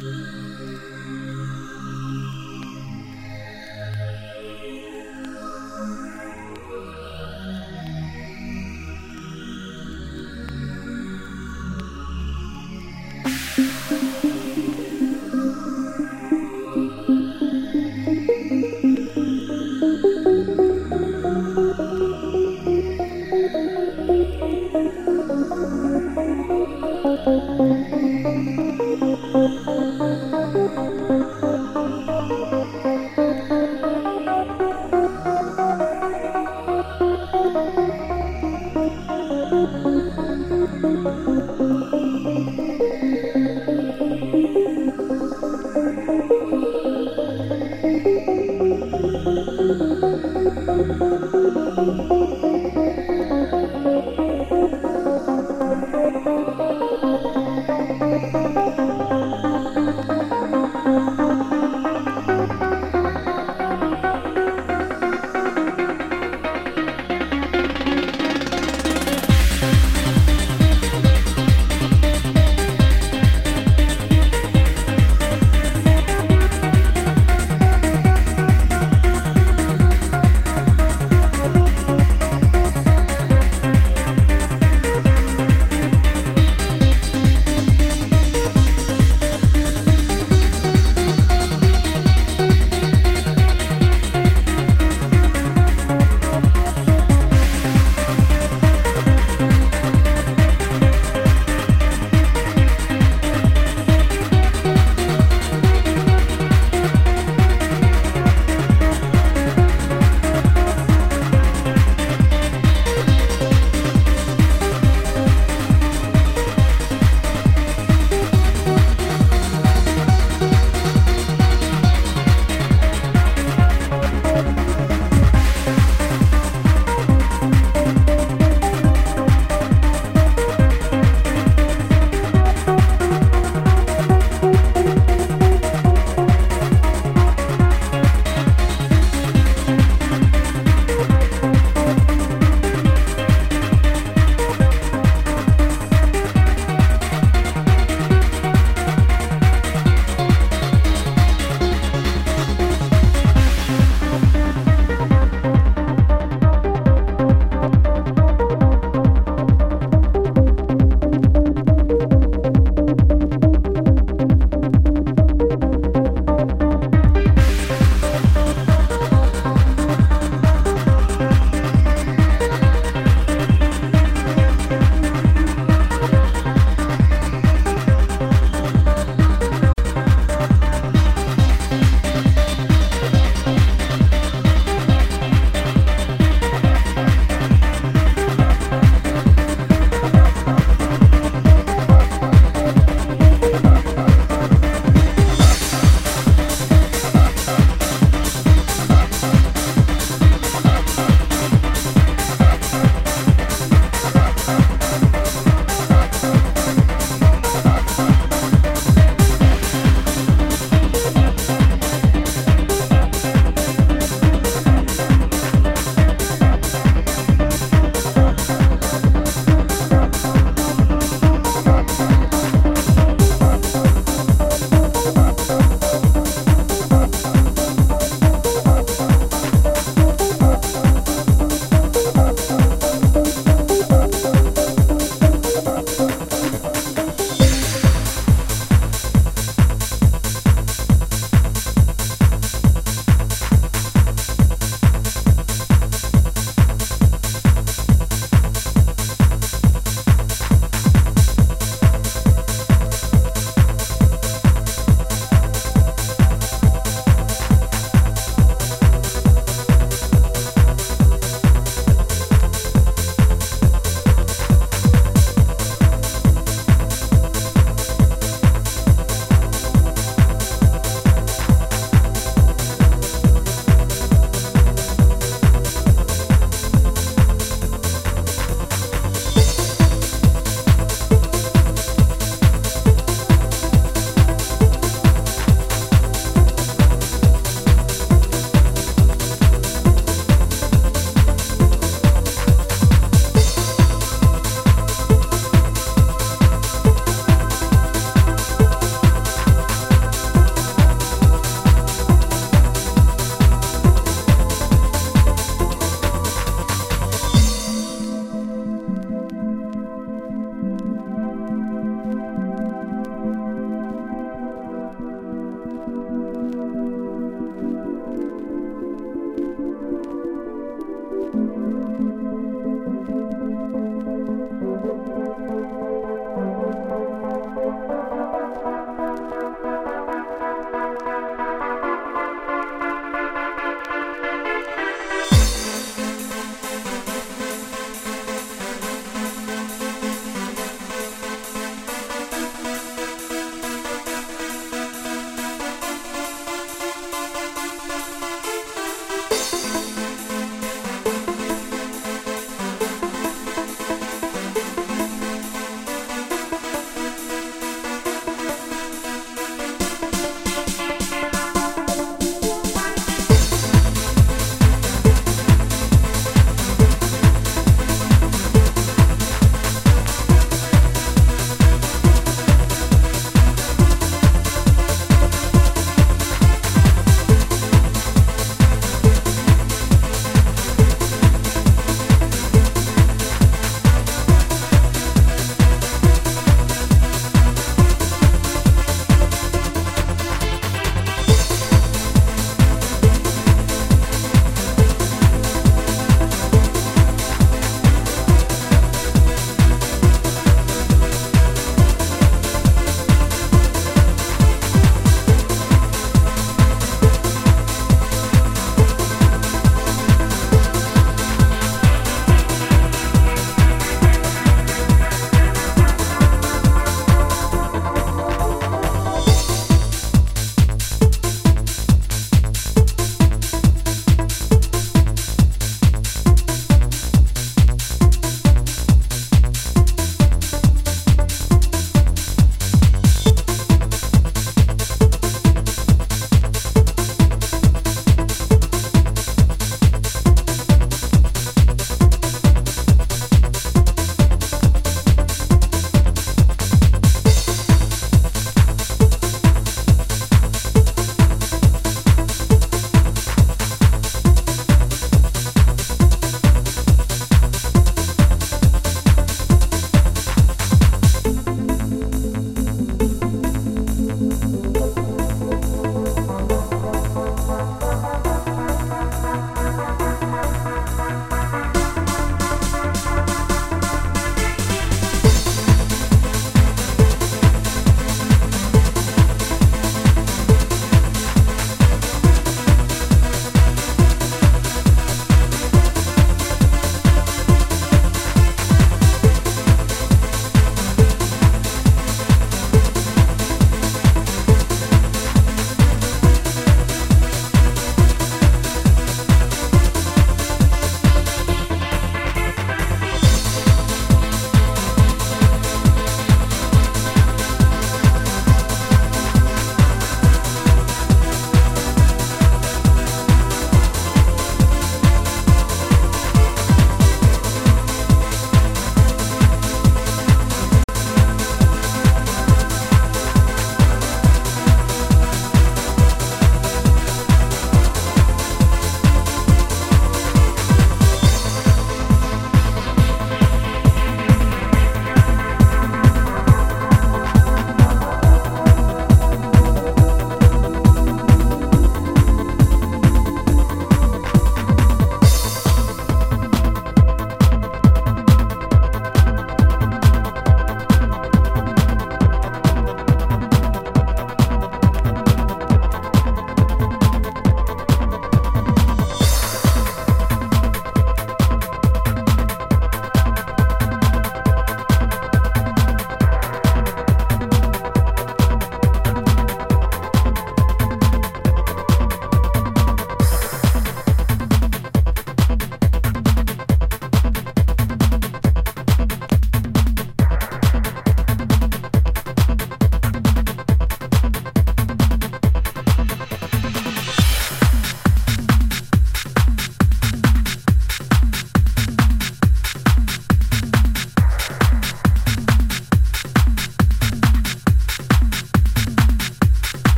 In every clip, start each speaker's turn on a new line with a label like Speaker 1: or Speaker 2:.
Speaker 1: Thank.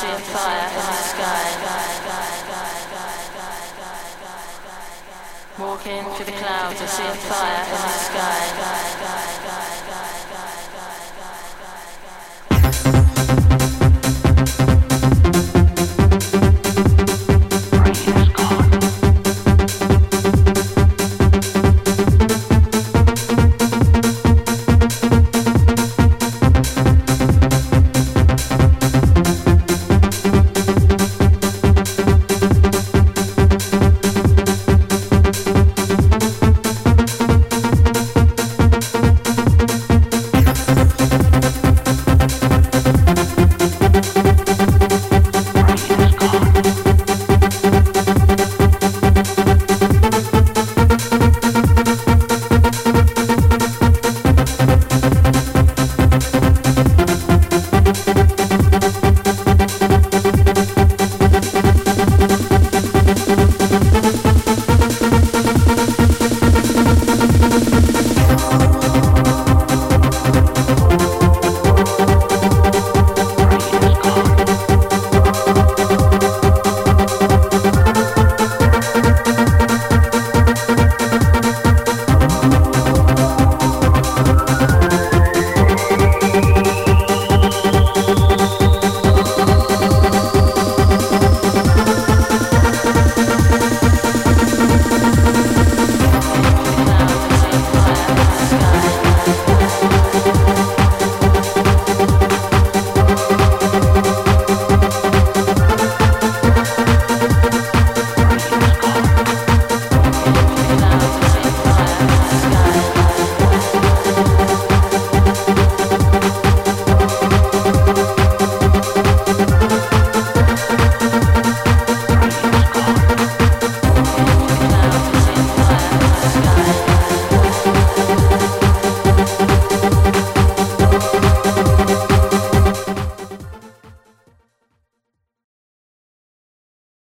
Speaker 1: galaxy of fire in the sky. Walking through the clouds, I see a fire in the sky.